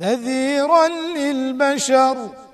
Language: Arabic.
نذيرا للبشر.